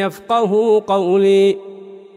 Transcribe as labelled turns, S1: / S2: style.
S1: يفقه قولي.